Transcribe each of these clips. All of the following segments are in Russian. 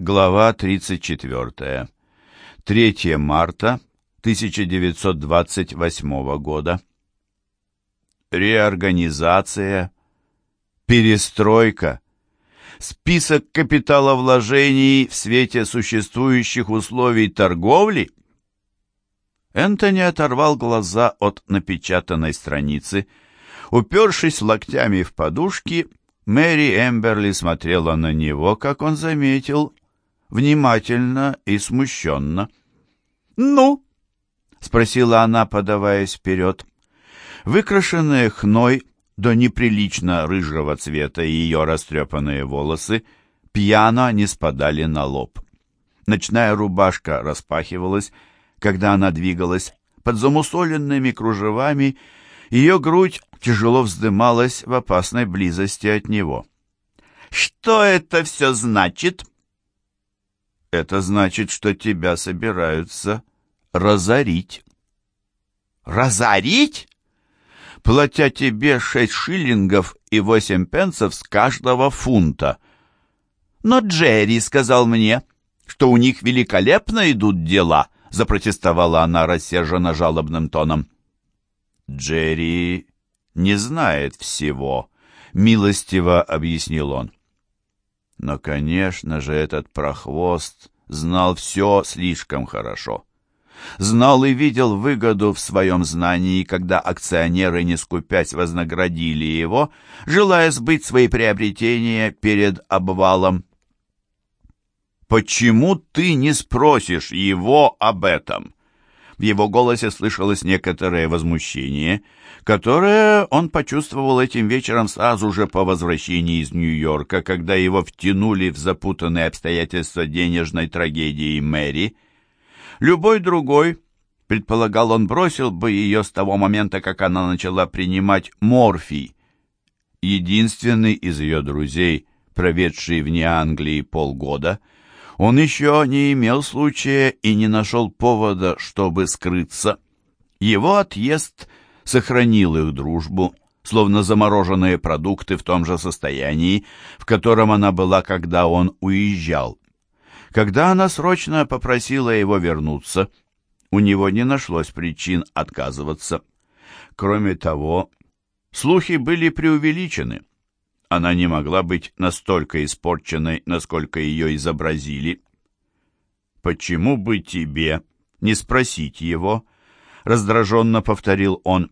Глава 34. 3 марта 1928 года. Реорганизация, перестройка, список капиталовложений в свете существующих условий торговли. Энтони оторвал глаза от напечатанной страницы. Упершись локтями в подушки, Мэри Эмберли смотрела на него, как он заметил, внимательно и смущенно. «Ну?» — спросила она, подаваясь вперед. Выкрашенные хной до неприлично рыжего цвета ее растрепанные волосы пьяно не спадали на лоб. Ночная рубашка распахивалась, когда она двигалась. Под замусоленными кружевами ее грудь тяжело вздымалась в опасной близости от него. «Что это все значит?» Это значит, что тебя собираются разорить. Разорить? Платя тебе шесть шиллингов и восемь пенсов с каждого фунта. Но Джерри сказал мне, что у них великолепно идут дела, запротестовала она рассерженно жалобным тоном. Джерри не знает всего, милостиво объяснил он. Но, конечно же, этот прохвост знал все слишком хорошо. Знал и видел выгоду в своем знании, когда акционеры, не скупясь, вознаградили его, желая сбыть свои приобретения перед обвалом. «Почему ты не спросишь его об этом?» В его голосе слышалось некоторое возмущение, которое он почувствовал этим вечером сразу же по возвращении из Нью-Йорка, когда его втянули в запутанные обстоятельства денежной трагедии Мэри. Любой другой, предполагал он, бросил бы ее с того момента, как она начала принимать морфий. Единственный из ее друзей, проведший вне Англии полгода, — он еще не имел случая и не нашел повода, чтобы скрыться. Его отъезд сохранил их дружбу, словно замороженные продукты в том же состоянии, в котором она была, когда он уезжал. Когда она срочно попросила его вернуться, у него не нашлось причин отказываться. Кроме того, слухи были преувеличены. Она не могла быть настолько испорченной, насколько ее изобразили. «Почему бы тебе не спросить его?» — раздраженно повторил он.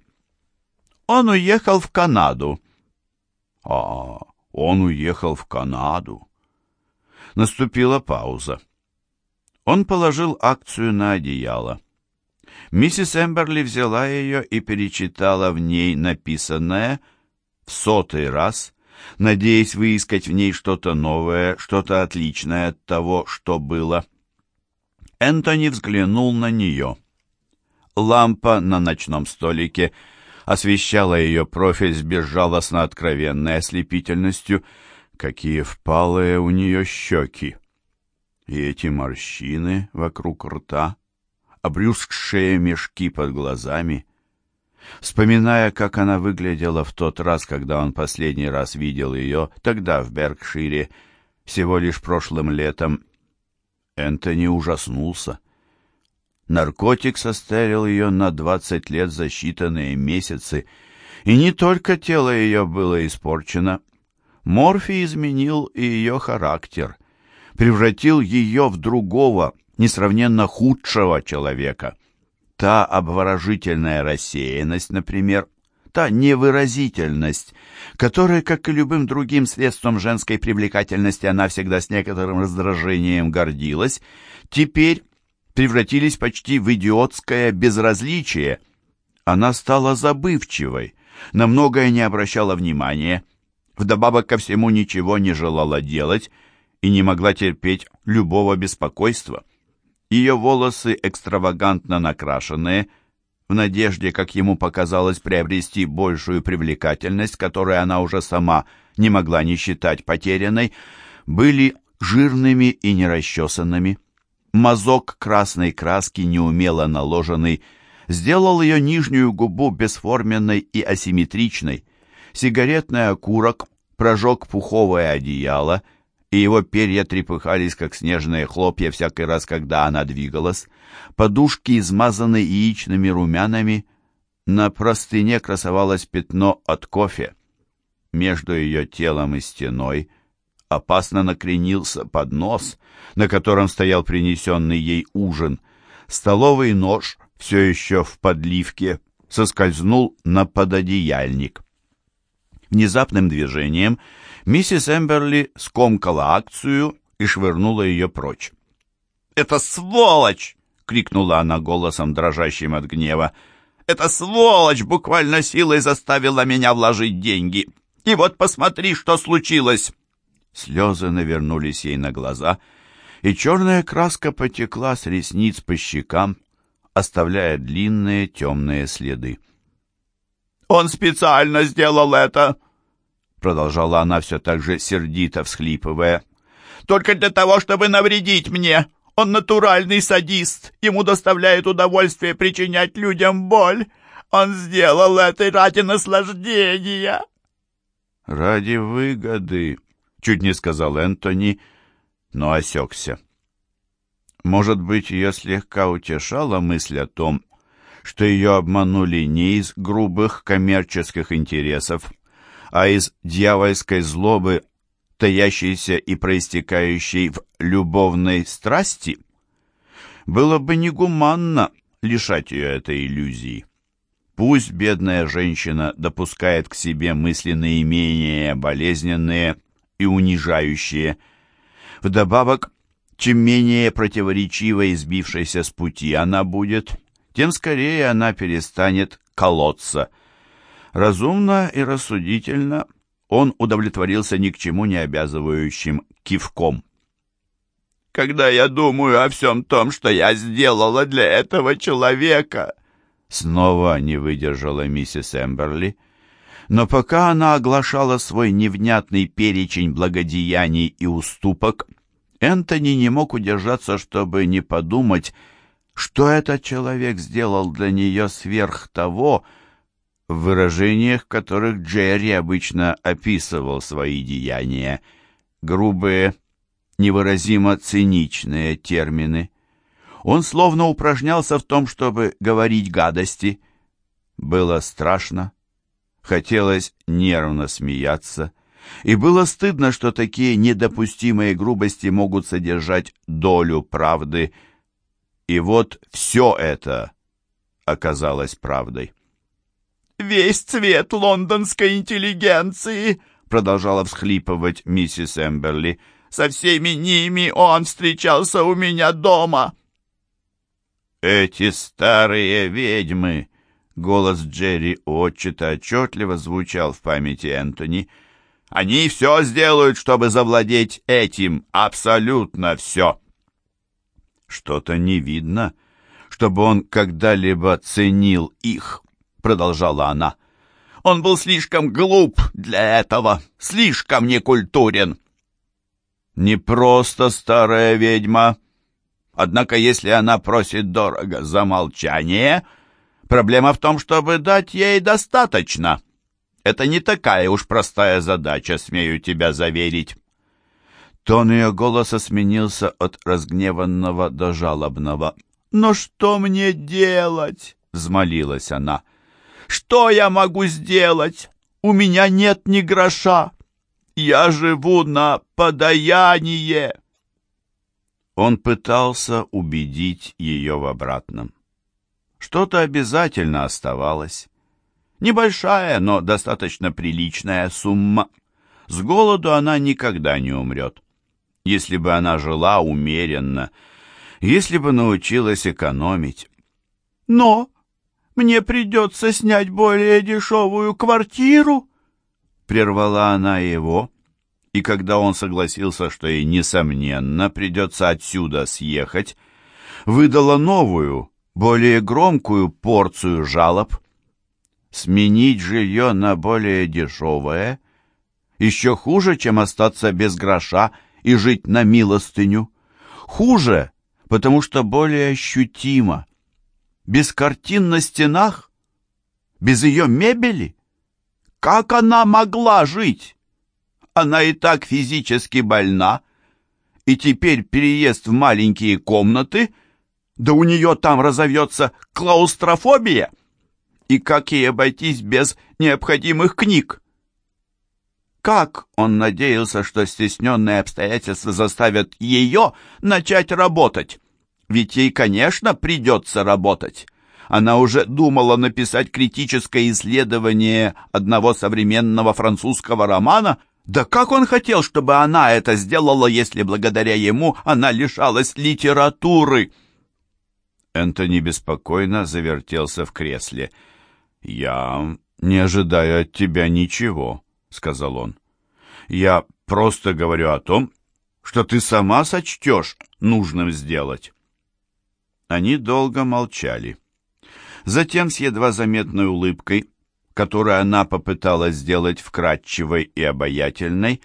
«Он уехал в Канаду». «А, он уехал в Канаду». Наступила пауза. Он положил акцию на одеяло. Миссис Эмберли взяла ее и перечитала в ней написанное в сотый раз, надеясь выискать в ней что-то новое, что-то отличное от того, что было. Энтони взглянул на нее. Лампа на ночном столике освещала ее профиль с безжалостно откровенной ослепительностью. Какие впалые у нее щеки! И эти морщины вокруг рта, обрюзгшие мешки под глазами — Вспоминая, как она выглядела в тот раз, когда он последний раз видел ее, тогда в Беркшире, всего лишь прошлым летом, Энтони ужаснулся. Наркотик состарил ее на двадцать лет за считанные месяцы, и не только тело ее было испорчено. Морфий изменил и ее характер, превратил ее в другого, несравненно худшего человека. Та обворожительная рассеянность, например, та невыразительность, которой, как и любым другим средством женской привлекательности, она всегда с некоторым раздражением гордилась, теперь превратились почти в идиотское безразличие. Она стала забывчивой, на многое не обращала внимания, вдобавок ко всему ничего не желала делать и не могла терпеть любого беспокойства. Ее волосы экстравагантно накрашенные, в надежде, как ему показалось, приобрести большую привлекательность, которую она уже сама не могла не считать потерянной, были жирными и нерасчесанными. Мазок красной краски, неумело наложенный, сделал ее нижнюю губу бесформенной и асимметричной. Сигаретный окурок прожег пуховое одеяло, и его перья трепыхались, как снежные хлопья, всякий раз, когда она двигалась. Подушки измазаны яичными румянами. На простыне красовалось пятно от кофе. Между ее телом и стеной опасно накренился поднос, на котором стоял принесенный ей ужин. Столовый нож, все еще в подливке, соскользнул на пододеяльник. Внезапным движением миссис Эмберли скомкала акцию и швырнула ее прочь. «Это сволочь!» — крикнула она голосом, дрожащим от гнева. «Эта сволочь буквально силой заставила меня вложить деньги. И вот посмотри, что случилось!» Слезы навернулись ей на глаза, и черная краска потекла с ресниц по щекам, оставляя длинные темные следы. «Он специально сделал это!» Продолжала она все так же сердито всхлипывая. «Только для того, чтобы навредить мне! Он натуральный садист! Ему доставляет удовольствие причинять людям боль! Он сделал это ради наслаждения!» «Ради выгоды!» — чуть не сказал Энтони, но осекся. Может быть, ее слегка утешала мысль о том, что ее обманули не из грубых коммерческих интересов, а из дьявольской злобы, таящейся и проистекающей в любовной страсти. Было бы негуманно лишать ее этой иллюзии. Пусть бедная женщина допускает к себе мысленные менее болезненные и унижающие. Вдобавок, чем менее противоречиво избившейся с пути она будет, тем скорее она перестанет колоться. Разумно и рассудительно он удовлетворился ни к чему не обязывающим кивком. «Когда я думаю о всем том, что я сделала для этого человека...» Снова не выдержала миссис Эмберли. Но пока она оглашала свой невнятный перечень благодеяний и уступок, Энтони не мог удержаться, чтобы не подумать, что этот человек сделал для нее сверх того, в выражениях которых Джерри обычно описывал свои деяния. Грубые, невыразимо циничные термины. Он словно упражнялся в том, чтобы говорить гадости. Было страшно. Хотелось нервно смеяться. И было стыдно, что такие недопустимые грубости могут содержать долю правды. И вот все это оказалось правдой. «Весь цвет лондонской интеллигенции!» продолжала всхлипывать миссис Эмберли. «Со всеми ними он встречался у меня дома!» «Эти старые ведьмы!» Голос Джерри отчета отчетливо звучал в памяти Энтони. «Они все сделают, чтобы завладеть этим, абсолютно все!» «Что-то не видно, чтобы он когда-либо ценил их», — продолжала она. «Он был слишком глуп для этого, слишком некультурен». «Не просто старая ведьма», Однако, если она просит дорого за молчание, проблема в том, чтобы дать ей достаточно. Это не такая уж простая задача, смею тебя заверить. Тон ее голоса сменился от разгневанного до жалобного. «Но что мне делать?» — взмолилась она. «Что я могу сделать? У меня нет ни гроша. Я живу на подаяние». Он пытался убедить ее в обратном. Что-то обязательно оставалось. Небольшая, но достаточно приличная сумма. С голоду она никогда не умрет. Если бы она жила умеренно, если бы научилась экономить. Но мне придется снять более дешевую квартиру, прервала она его и когда он согласился, что ей, несомненно, придется отсюда съехать, выдала новую, более громкую порцию жалоб. Сменить жилье на более дешевое еще хуже, чем остаться без гроша и жить на милостыню. Хуже, потому что более ощутимо. Без картин на стенах? Без ее мебели? Как она могла жить? Она и так физически больна. И теперь переезд в маленькие комнаты? Да у нее там разовьется клаустрофобия? И как ей обойтись без необходимых книг? Как он надеялся, что стесненные обстоятельства заставят ее начать работать? Ведь ей, конечно, придется работать. Она уже думала написать критическое исследование одного современного французского романа. Да как он хотел, чтобы она это сделала, если благодаря ему она лишалась литературы? Энтони беспокойно завертелся в кресле. «Я не ожидаю от тебя ничего», — сказал он. «Я просто говорю о том, что ты сама сочтешь нужным сделать». Они долго молчали. Затем с едва заметной улыбкой, которую она попыталась сделать вкрадчивой и обаятельной,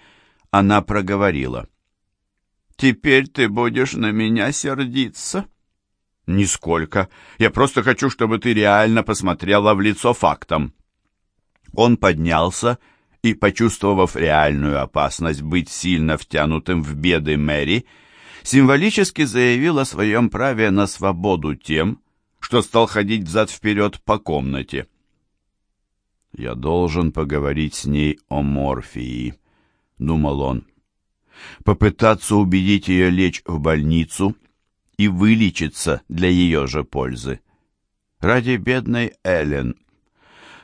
она проговорила. «Теперь ты будешь на меня сердиться?» «Нисколько. Я просто хочу, чтобы ты реально посмотрела в лицо фактам». Он поднялся и, почувствовав реальную опасность быть сильно втянутым в беды Мэри, символически заявил о своем праве на свободу тем, что стал ходить взад-вперед по комнате. «Я должен поговорить с ней о морфии», — думал он. «Попытаться убедить ее лечь в больницу и вылечиться для ее же пользы. Ради бедной Эллен.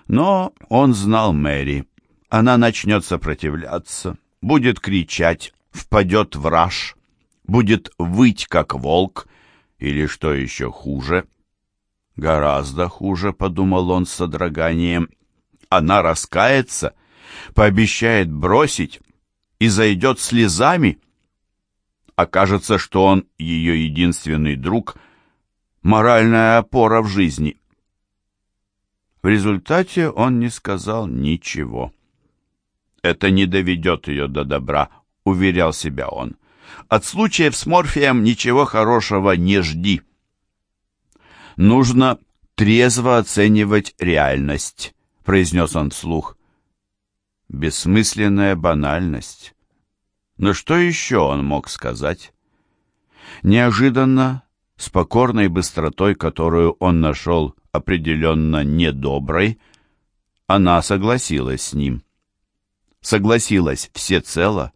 Но он знал Мэри. Она начнет сопротивляться, будет кричать, впадет в раж, будет выть, как волк, или, что еще хуже, гораздо хуже, подумал он с содроганием, она раскается, пообещает бросить и зайдет слезами. Окажется, что он ее единственный друг, моральная опора в жизни. В результате он не сказал ничего. Это не доведет ее до добра, уверял себя он. От случаев с морфием ничего хорошего не жди. Нужно трезво оценивать реальность, произнес он вслух. Бессмысленная банальность. Но что еще он мог сказать? Неожиданно, с покорной быстротой, которую он нашел определенно недоброй, она согласилась с ним. Согласилась всецело.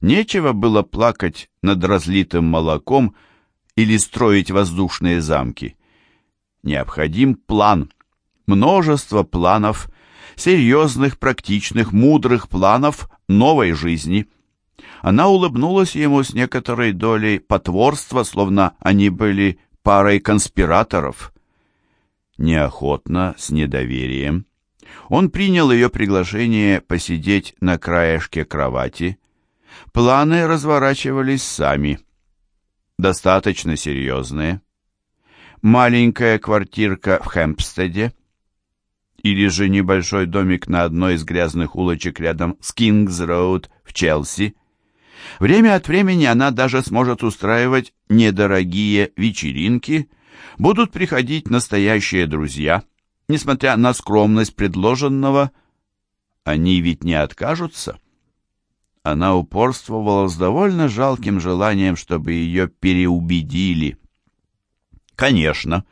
Нечего было плакать над разлитым молоком или строить воздушные замки. Необходим план, множество планов, серьезных, практичных, мудрых планов новой жизни. Она улыбнулась ему с некоторой долей потворства, словно они были парой конспираторов. Неохотно, с недоверием. Он принял ее приглашение посидеть на краешке кровати. Планы разворачивались сами достаточно серьезные. Маленькая квартирка в Хэмпстеде или же небольшой домик на одной из грязных улочек рядом с Кингс-Роуд в Челси. Время от времени она даже сможет устраивать недорогие вечеринки, будут приходить настоящие друзья. Несмотря на скромность предложенного, они ведь не откажутся. Она упорствовала с довольно жалким желанием, чтобы ее переубедили. Конечно,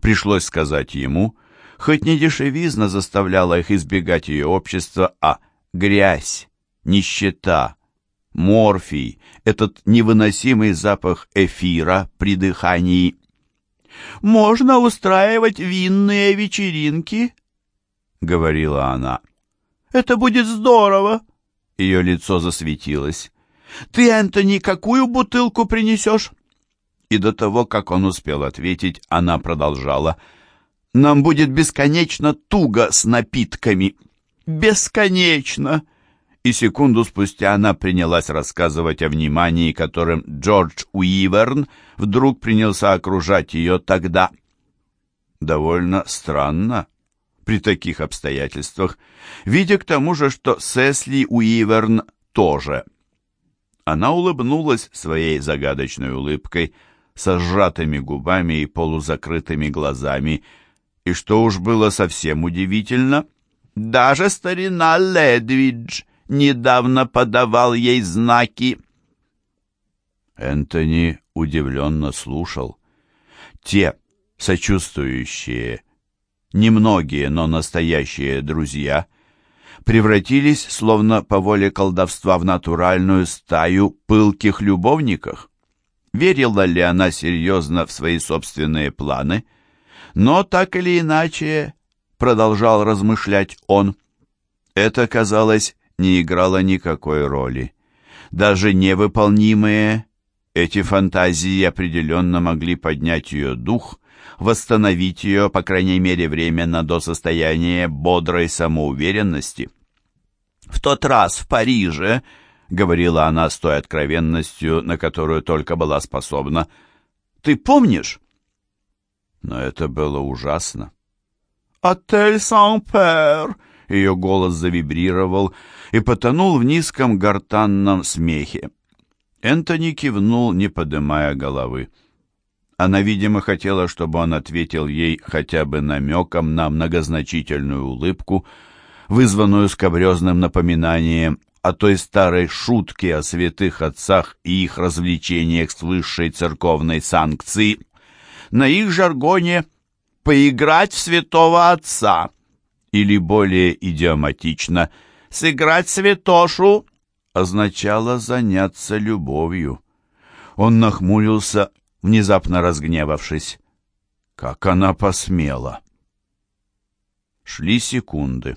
пришлось сказать ему, хоть не дешевизна заставляла их избегать ее общества, а грязь, нищета, морфий, этот невыносимый запах эфира при дыхании. «Можно устраивать винные вечеринки», — говорила она. «Это будет здорово!» Ее лицо засветилось. «Ты, Энтони, какую бутылку принесешь?» И до того, как он успел ответить, она продолжала. «Нам будет бесконечно туго с напитками». «Бесконечно!» И секунду спустя она принялась рассказывать о внимании, которым Джордж Уиверн вдруг принялся окружать ее тогда. Довольно странно, при таких обстоятельствах, видя к тому же, что Сесли Уиверн тоже. Она улыбнулась своей загадочной улыбкой, со сжатыми губами и полузакрытыми глазами, и что уж было совсем удивительно, даже старина Ледвидж недавно подавал ей знаки. Энтони удивленно слушал. Те, сочувствующие, немногие, но настоящие друзья, превратились, словно по воле колдовства, в натуральную стаю пылких любовников. Верила ли она серьезно в свои собственные планы? Но так или иначе, продолжал размышлять он, это, казалось, не играло никакой роли. Даже невыполнимые эти фантазии определенно могли поднять ее дух, восстановить ее, по крайней мере, временно до состояния бодрой самоуверенности. «В тот раз в Париже», — говорила она с той откровенностью, на которую только была способна, — «ты помнишь?» Но это было ужасно. «Отель Сан-Пер!» Ее голос завибрировал и потонул в низком гортанном смехе. Энтони кивнул, не поднимая головы. Она, видимо, хотела, чтобы он ответил ей хотя бы намеком на многозначительную улыбку, вызванную скобрезным напоминанием о той старой шутке о святых отцах и их развлечениях с высшей церковной санкцией. На их жаргоне «поиграть в святого отца» или более идиоматично «сыграть святошу» означало заняться любовью. Он нахмурился, внезапно разгневавшись. Как она посмела! Шли секунды.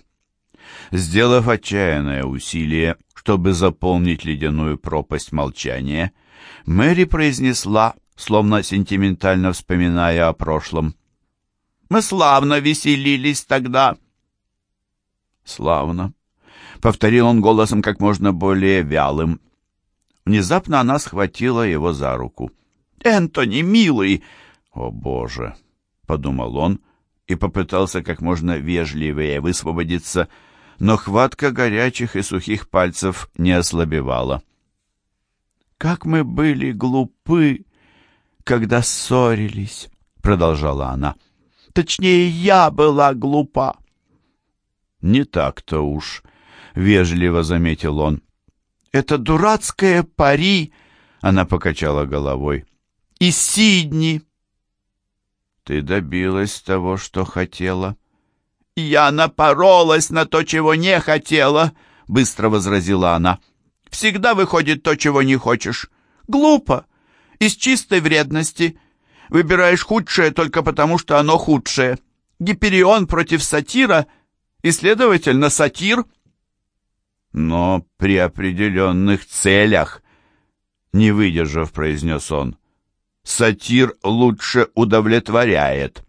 Сделав отчаянное усилие, чтобы заполнить ледяную пропасть молчания, Мэри произнесла, словно сентиментально вспоминая о прошлом. «Мы славно веселились тогда!» «Славно!» — повторил он голосом как можно более вялым. Внезапно она схватила его за руку. «Энтони, милый!» «О, Боже!» — подумал он и попытался как можно вежливее высвободиться, но хватка горячих и сухих пальцев не ослабевала. «Как мы были глупы, когда ссорились!» — продолжала она. «Точнее, я была глупа!» «Не так-то уж!» Вежливо заметил он. «Это дурацкое пари!» — она покачала головой. «И Сидни!» «Ты добилась того, что хотела». «Я напоролась на то, чего не хотела», — быстро возразила она. «Всегда выходит то, чего не хочешь. Глупо. Из чистой вредности. Выбираешь худшее только потому, что оно худшее. Гиперион против сатира, и, следовательно, сатир — но при определенных целях, не выдержав, произнес он, сатир лучше удовлетворяет.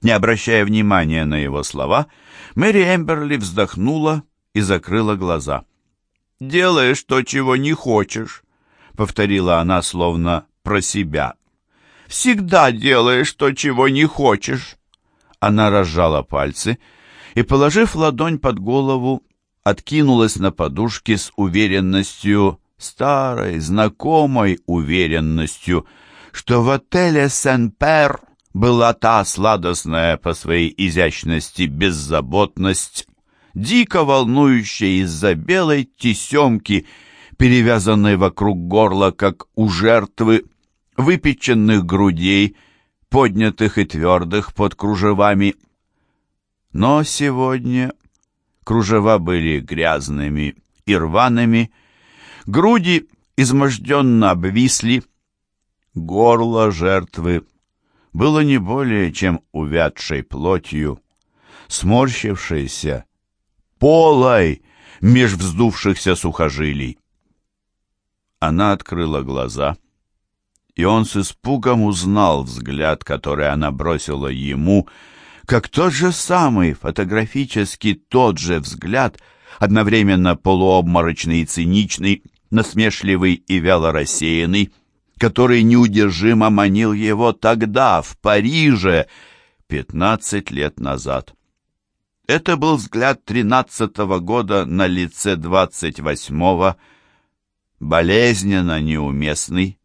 Не обращая внимания на его слова, Мэри Эмберли вздохнула и закрыла глаза. «Делаешь то, чего не хочешь», — повторила она словно про себя. «Всегда делаешь то, чего не хочешь». Она разжала пальцы и, положив ладонь под голову, откинулась на подушке с уверенностью, старой, знакомой уверенностью, что в отеле Сен-Пер была та сладостная по своей изящности беззаботность, дико волнующая из-за белой тесемки, перевязанной вокруг горла, как у жертвы, выпеченных грудей, поднятых и твердых под кружевами. Но сегодня кружева были грязными и рваными, груди изможденно обвисли, горло жертвы было не более чем увядшей плотью, сморщившейся, полой меж вздувшихся сухожилий. Она открыла глаза, и он с испугом узнал взгляд, который она бросила ему, — как тот же самый, фотографически тот же взгляд, одновременно полуобморочный и циничный, насмешливый и вяло рассеянный, который неудержимо манил его тогда, в Париже, пятнадцать лет назад. Это был взгляд тринадцатого года на лице двадцать восьмого, болезненно неуместный.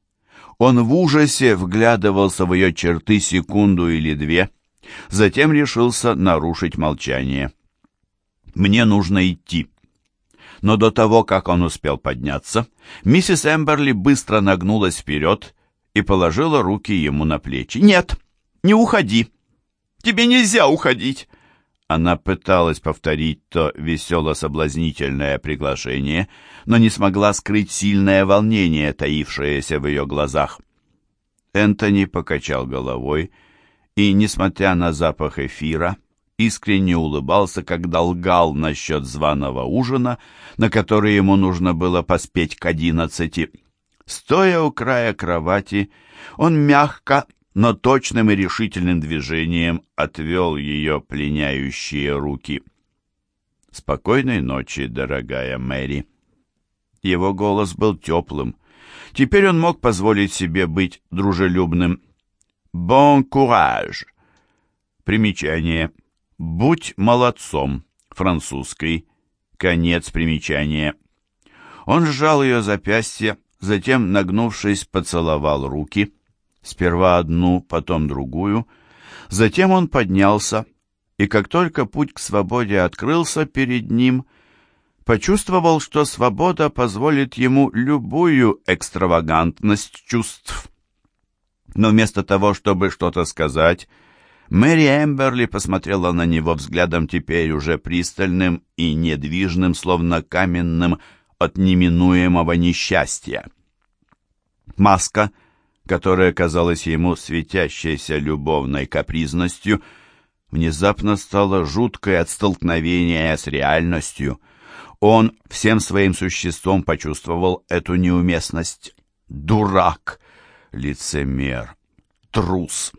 Он в ужасе вглядывался в ее черты секунду или две — Затем решился нарушить молчание. «Мне нужно идти». Но до того, как он успел подняться, миссис Эмберли быстро нагнулась вперед и положила руки ему на плечи. «Нет, не уходи! Тебе нельзя уходить!» Она пыталась повторить то весело-соблазнительное приглашение, но не смогла скрыть сильное волнение, таившееся в ее глазах. Энтони покачал головой и, несмотря на запах эфира, искренне улыбался, когда лгал насчет званого ужина, на который ему нужно было поспеть к одиннадцати. Стоя у края кровати, он мягко но точным и решительным движением отвел ее пленяющие руки. «Спокойной ночи, дорогая Мэри». Его голос был теплым. Теперь он мог позволить себе быть дружелюбным. «Bon courage». Примечание. «Будь молодцом». Французский. Конец примечания. Он сжал ее запястье, затем, нагнувшись, поцеловал руки — сперва одну, потом другую. Затем он поднялся, и как только путь к свободе открылся перед ним, почувствовал, что свобода позволит ему любую экстравагантность чувств. Но вместо того, чтобы что-то сказать, Мэри Эмберли посмотрела на него взглядом теперь уже пристальным и недвижным, словно каменным от неминуемого несчастья. Маска — которая казалась ему светящейся любовной капризностью, внезапно стала жуткой от столкновения с реальностью. Он всем своим существом почувствовал эту неуместность. Дурак, лицемер, трус.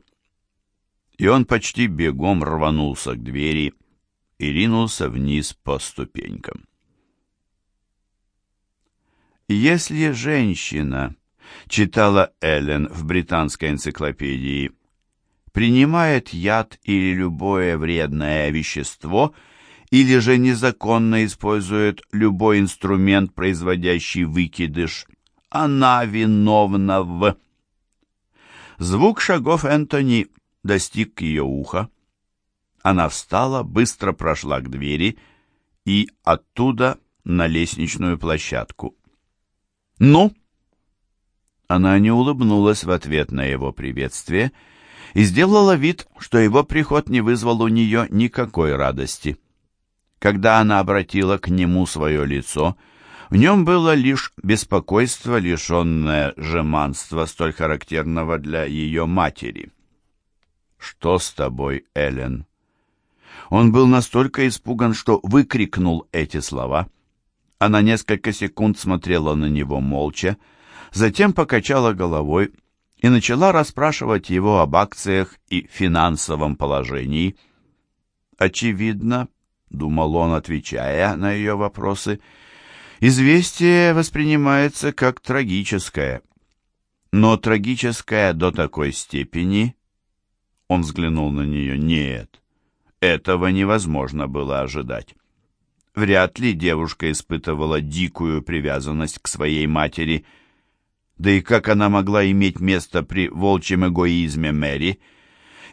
И он почти бегом рванулся к двери и ринулся вниз по ступенькам. Если женщина читала Эллен в британской энциклопедии, принимает яд или любое вредное вещество, или же незаконно использует любой инструмент, производящий выкидыш, она виновна в... Звук шагов Энтони достиг ее уха. Она встала, быстро прошла к двери и оттуда на лестничную площадку. «Ну?» Она не улыбнулась в ответ на его приветствие и сделала вид, что его приход не вызвал у нее никакой радости. Когда она обратила к нему свое лицо, в нем было лишь беспокойство, лишенное жеманства, столь характерного для ее матери. «Что с тобой, Эллен?» Он был настолько испуган, что выкрикнул эти слова. Она несколько секунд смотрела на него молча, затем покачала головой и начала расспрашивать его об акциях и финансовом положении. «Очевидно», — думал он, отвечая на ее вопросы, — «известие воспринимается как трагическое. Но трагическое до такой степени...» Он взглянул на нее. «Нет, этого невозможно было ожидать». Вряд ли девушка испытывала дикую привязанность к своей матери — да и как она могла иметь место при волчьем эгоизме Мэри?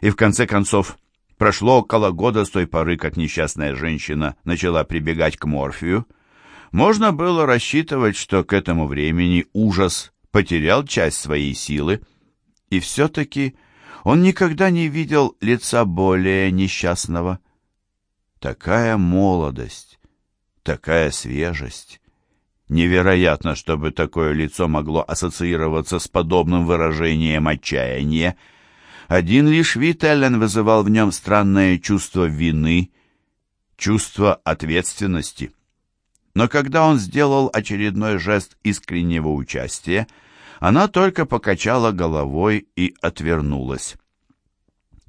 И в конце концов, прошло около года с той поры, как несчастная женщина начала прибегать к морфию. Можно было рассчитывать, что к этому времени ужас потерял часть своей силы, и все-таки он никогда не видел лица более несчастного. Такая молодость, такая свежесть, Невероятно, чтобы такое лицо могло ассоциироваться с подобным выражением отчаяния. Один лишь вид Эллен вызывал в нем странное чувство вины, чувство ответственности. Но когда он сделал очередной жест искреннего участия, она только покачала головой и отвернулась.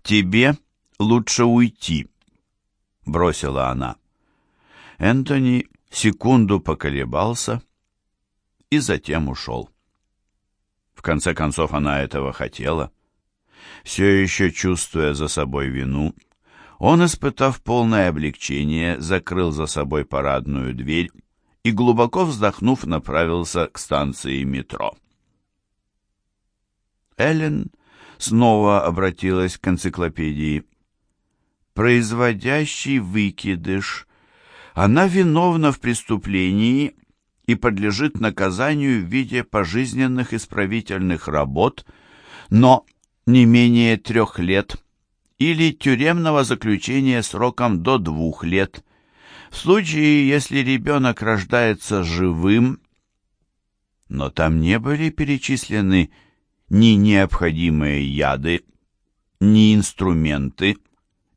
«Тебе лучше уйти», — бросила она. Энтони секунду поколебался и затем ушел. В конце концов, она этого хотела. Все еще чувствуя за собой вину, он, испытав полное облегчение, закрыл за собой парадную дверь и, глубоко вздохнув, направился к станции метро. Эллен снова обратилась к энциклопедии. «Производящий выкидыш Она виновна в преступлении и подлежит наказанию в виде пожизненных исправительных работ, но не менее трех лет, или тюремного заключения сроком до двух лет. В случае, если ребенок рождается живым, но там не были перечислены ни необходимые яды, ни инструменты,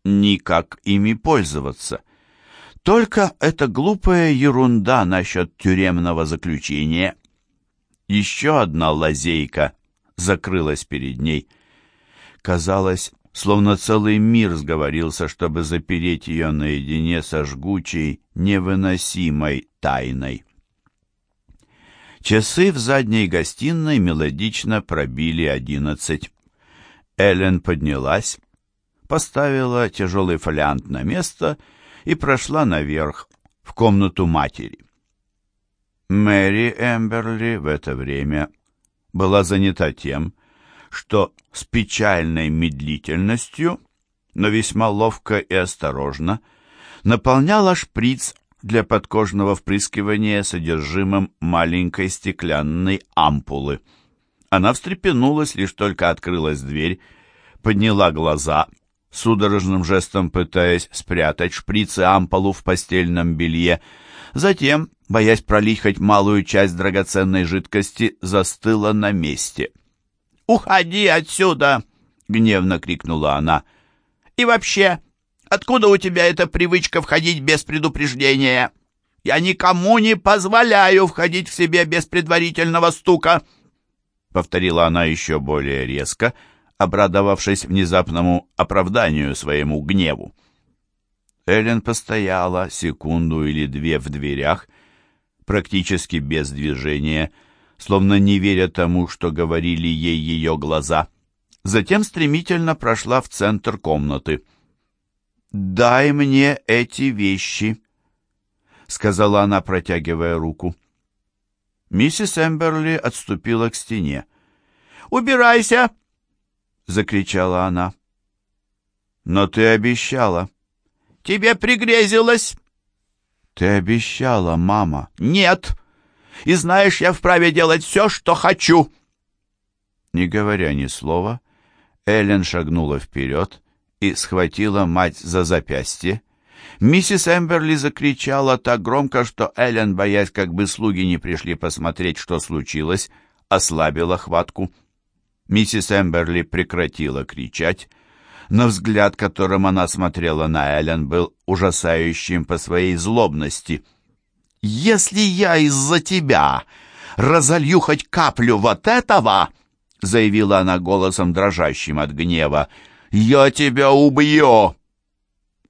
ни как ими пользоваться. Только эта глупая ерунда насчет тюремного заключения. Еще одна лазейка закрылась перед ней. Казалось, словно целый мир сговорился, чтобы запереть ее наедине со жгучей, невыносимой тайной. Часы в задней гостиной мелодично пробили одиннадцать. Эллен поднялась, поставила тяжелый фолиант на место и прошла наверх, в комнату матери. Мэри Эмберли в это время была занята тем, что с печальной медлительностью, но весьма ловко и осторожно, наполняла шприц для подкожного впрыскивания содержимым маленькой стеклянной ампулы. Она встрепенулась, лишь только открылась дверь, подняла глаза, судорожным жестом пытаясь спрятать шприц и ампулу в постельном белье. Затем, боясь пролить хоть малую часть драгоценной жидкости, застыла на месте. «Уходи отсюда!» — гневно крикнула она. «И вообще, откуда у тебя эта привычка входить без предупреждения? Я никому не позволяю входить в себе без предварительного стука!» Повторила она еще более резко, обрадовавшись внезапному оправданию своему гневу. Эллен постояла секунду или две в дверях, практически без движения, словно не веря тому, что говорили ей ее глаза. Затем стремительно прошла в центр комнаты. «Дай мне эти вещи», — сказала она, протягивая руку. Миссис Эмберли отступила к стене. «Убирайся!» — закричала она. «Но ты обещала». «Тебе пригрезилось!» «Ты обещала, мама». «Нет! И знаешь, я вправе делать все, что хочу!» Не говоря ни слова, Эллен шагнула вперед и схватила мать за запястье. Миссис Эмберли закричала так громко, что Эллен, боясь, как бы слуги не пришли посмотреть, что случилось, ослабила хватку. Миссис Эмберли прекратила кричать, но взгляд, которым она смотрела на Эллен, был ужасающим по своей злобности. «Если я из-за тебя разолью хоть каплю вот этого!» — заявила она голосом, дрожащим от гнева. «Я тебя убью!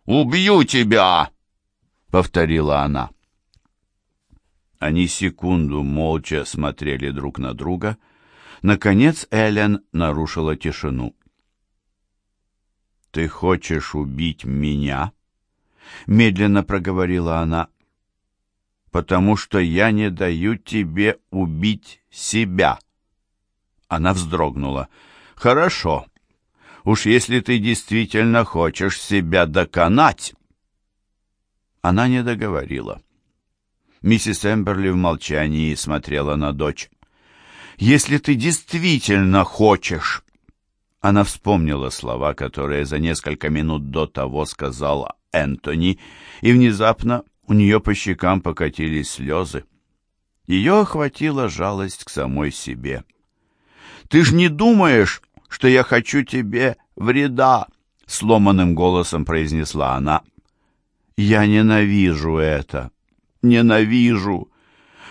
Убью тебя!» — повторила она. Они секунду молча смотрели друг на друга — Наконец Эллен нарушила тишину. «Ты хочешь убить меня?» Медленно проговорила она. «Потому что я не даю тебе убить себя». Она вздрогнула. «Хорошо. Уж если ты действительно хочешь себя доконать...» Она не договорила. Миссис Эмберли в молчании смотрела на дочь если ты действительно хочешь...» Она вспомнила слова, которые за несколько минут до того сказала Энтони, и внезапно у нее по щекам покатились слезы. Ее охватила жалость к самой себе. «Ты ж не думаешь, что я хочу тебе вреда?» — сломанным голосом произнесла она. «Я ненавижу это, ненавижу,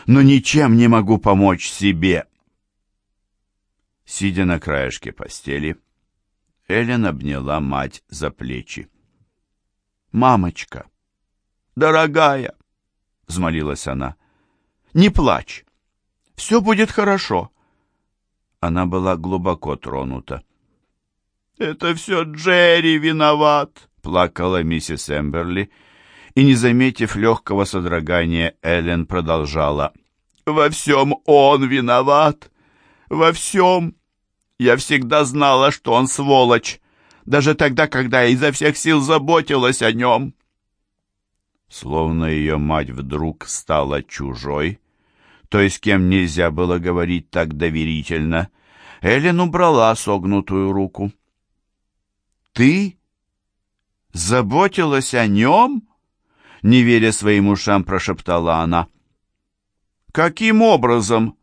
но ничем не могу помочь себе». Сидя на краешке постели, Эллен обняла мать за плечи. «Мамочка! Дорогая!» — взмолилась она. «Не плачь! Все будет хорошо!» Она была глубоко тронута. «Это все Джерри виноват!» — плакала миссис Эмберли, и, не заметив легкого содрогания, Эллен продолжала. «Во всем он виноват! Во всем!» Я всегда знала, что он сволочь, даже тогда, когда я изо всех сил заботилась о нем. Словно ее мать вдруг стала чужой, той, с кем нельзя было говорить так доверительно, Эллен убрала согнутую руку. «Ты заботилась о нем?» Не веря своим ушам, прошептала она. «Каким образом?»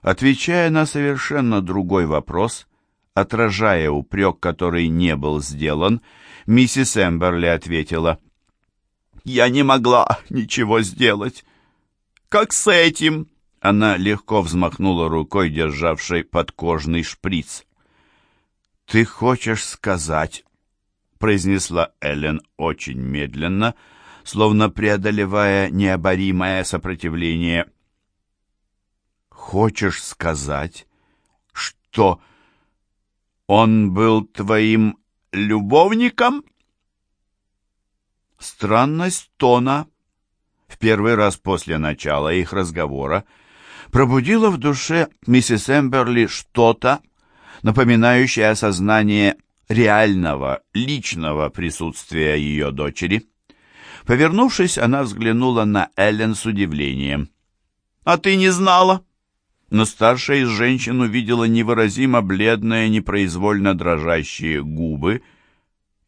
Отвечая на совершенно другой вопрос, отражая упрек, который не был сделан, миссис Эмберли ответила. «Я не могла ничего сделать. Как с этим?» Она легко взмахнула рукой, державшей подкожный шприц. «Ты хочешь сказать?» — произнесла Эллен очень медленно, словно преодолевая необоримое сопротивление. «Хочешь сказать, что он был твоим любовником?» Странность тона в первый раз после начала их разговора пробудила в душе миссис Эмберли что-то, напоминающее осознание реального, личного присутствия ее дочери. Повернувшись, она взглянула на Эллен с удивлением. «А ты не знала?» Но старшая из женщин увидела невыразимо бледные, непроизвольно дрожащие губы.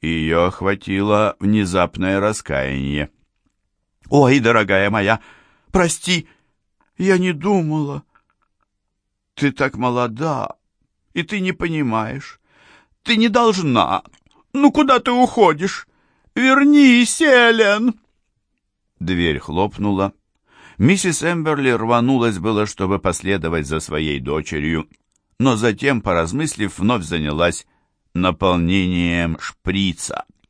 Ее охватило внезапное раскаяние. «Ой, дорогая моя, прости, я не думала. Ты так молода, и ты не понимаешь. Ты не должна. Ну куда ты уходишь? Вернись, Эллен!» Дверь хлопнула. Миссис Эмберли рванулась было, чтобы последовать за своей дочерью, но затем, поразмыслив, вновь занялась наполнением шприца.